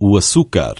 o açúcar.